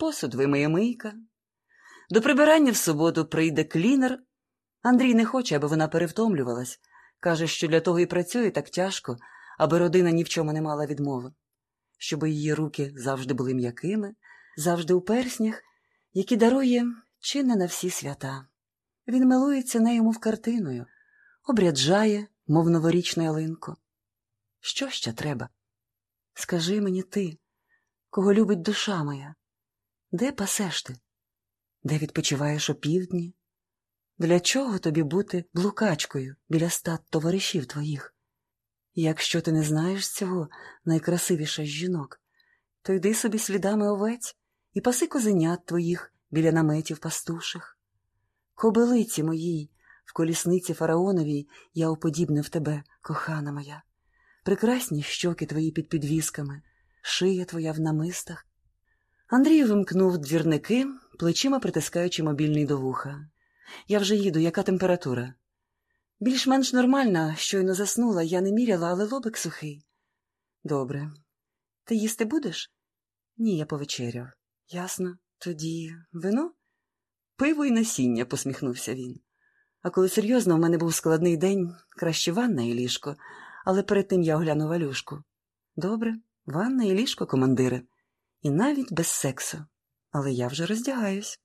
посуд вимиє мийка. До прибирання в суботу прийде клінер. Андрій не хоче, аби вона перевтомлювалась. Каже, що для того і працює так тяжко, аби родина ні в чому не мала відмови, щоб її руки завжди були м'якими, завжди у перснях, які дарує чи на всі свята. Він милується нею, мов картиною, обряджає, мов новорічну ялинку. Що ще треба? Скажи мені ти, кого любить душа моя, де пасеш ти? Де відпочиваєш опівдні? Для чого тобі бути блукачкою біля стат товаришів твоїх? Якщо ти не знаєш цього найкрасивіша з жінок, то йди собі слідами овець і паси козенят твоїх біля наметів пастуших. Кобилиці моїй, в колісниці фараоновій я уподібнив тебе, кохана моя, прекрасні щоки твої під підвісками, шия твоя в намистах. Андрій вимкнув двірники, плечима притискаючи мобільний до вуха. Я вже їду, яка температура? Більш-менш нормальна, щойно заснула, я не міряла, але лобик сухий. Добре. Ти їсти будеш? Ні, я повечеряв. Ясно. Тоді вино? Пиво і насіння, посміхнувся він. А коли серйозно, в мене був складний день, краще ванна і ліжко, але перед тим я огляну валюшку. Добре, ванна і ліжко, командире, і навіть без сексу. Але я вже роздягаюсь.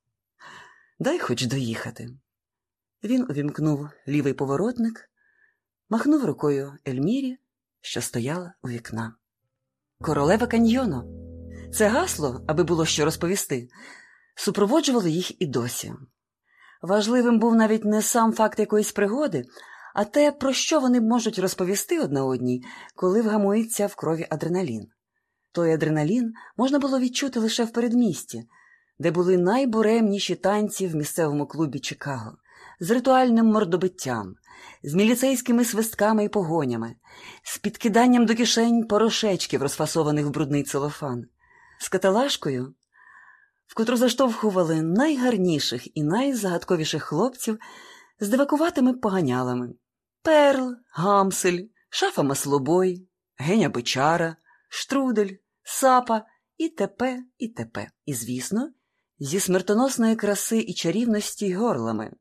Дай хоч доїхати. Він увімкнув лівий поворотник, махнув рукою Ельмірі, що стояла у вікна. Королева каньйону. Це гасло, аби було що розповісти, супроводжувало їх і досі. Важливим був навіть не сам факт якоїсь пригоди, а те, про що вони можуть розповісти одна одній, коли вгамується в крові адреналін. Той адреналін можна було відчути лише в передмісті, де були найбуремніші танці в місцевому клубі Чикаго, з ритуальним мордобиттям, з міліцейськими свистками і погонями, з підкиданням до кишень порошечків, розфасованих в брудний целофан, з каталашкою, в котру заштовхували найгарніших і найзагадковіших хлопців з дивакуватими поганялами. Перл, гамсель, шафа маслобой, геня бичара, штрудель, сапа і т.п. і т.п. І, звісно, зі смертоносної краси і чарівності горлами,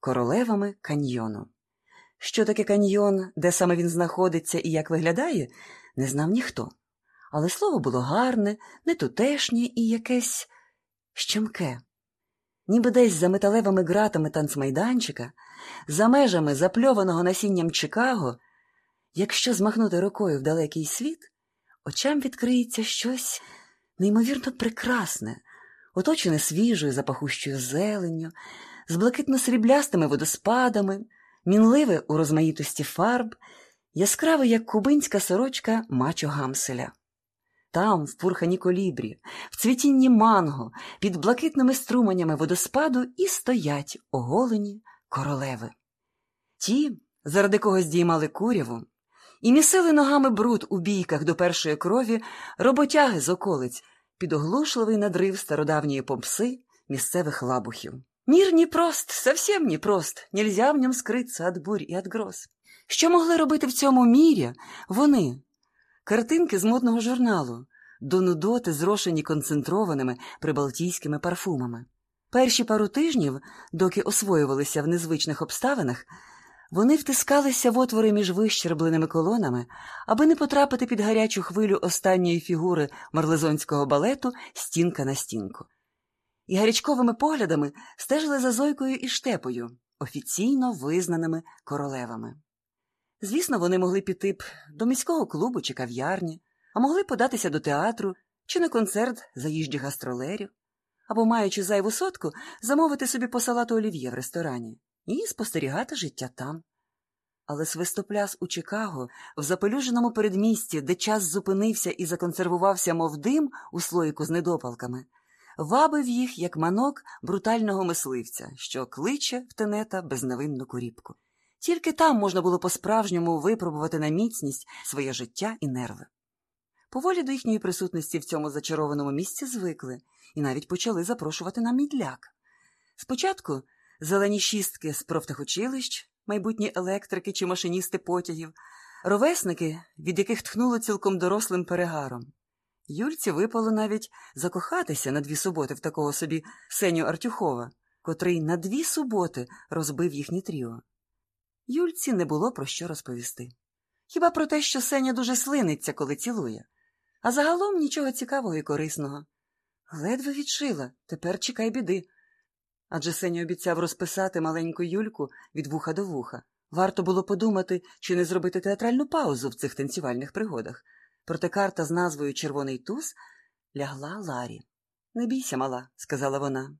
королевами каньйону. Що таке каньйон, де саме він знаходиться і як виглядає, не знав ніхто. Але слово було гарне, нетутешнє і якесь щемке. Ніби десь за металевими ґратами танцмайданчика, за межами запльованого насінням Чикаго, якщо змахнути рукою в далекий світ, очам відкриється щось неймовірно прекрасне, оточене свіжою запахущою зеленню, з блакитно-сріблястими водоспадами, мінливе у розмаїтості фарб, яскраве, як кубинська сорочка мачо Гамселя. Там, в пурхані колібрі, в цвітінні манго, під блакитними струменями водоспаду і стоять оголені королеви. Ті, заради кого здіймали куряву, і місили ногами бруд у бійках до першої крові роботяги з околиць під оглушливий надрив стародавньої помпси місцевих лабухів. Мир не прост, совсем не прост, нельзя в ньому скритися від бурь і від гроз. Що могли робити в цьому мірі вони, картинки з модного журналу, до нудоти зрошені концентрованими прибалтійськими парфумами. Перші пару тижнів, доки освоювалися в незвичних обставинах, вони втискалися в отвори між вищербленими колонами, аби не потрапити під гарячу хвилю останньої фігури марлезонського балету стінка на стінку. І гарячковими поглядами стежили за Зойкою і штепою, офіційно визнаними королевами. Звісно, вони могли піти б до міського клубу чи кав'ярні, а могли податися до театру чи на концерт заїжджих гастролерів, або, маючи зайву сотку, замовити собі по салату олів'є в ресторані і спостерігати життя там. Але свистопляс у Чикаго, в запелюженому передмісті, де час зупинився і законсервувався, мов дим у слоїку з недопалками, вабив їх, як манок брутального мисливця, що кличе в тенета безневинну куріпку. Тільки там можна було по-справжньому випробувати на міцність своє життя і нерви. Поволі до їхньої присутності в цьому зачарованому місці звикли і навіть почали запрошувати на мідляк. Спочатку зелені шістки з профтехучилищ, майбутні електрики чи машиністи потягів, ровесники, від яких тхнуло цілком дорослим перегаром. Юльці випало навіть закохатися на дві суботи в такого собі Сеню Артюхова, котрий на дві суботи розбив їхнє тріо. Юльці не було про що розповісти. Хіба про те, що Сеня дуже слиниться, коли цілує, а загалом нічого цікавого і корисного. Ледве відшила, тепер чекай біди. Адже Сеня обіцяв розписати маленьку Юльку від вуха до вуха. Варто було подумати, чи не зробити театральну паузу в цих танцювальних пригодах. Проте карта з назвою Червоний туз лягла Ларі. Не бійся, мала, сказала вона.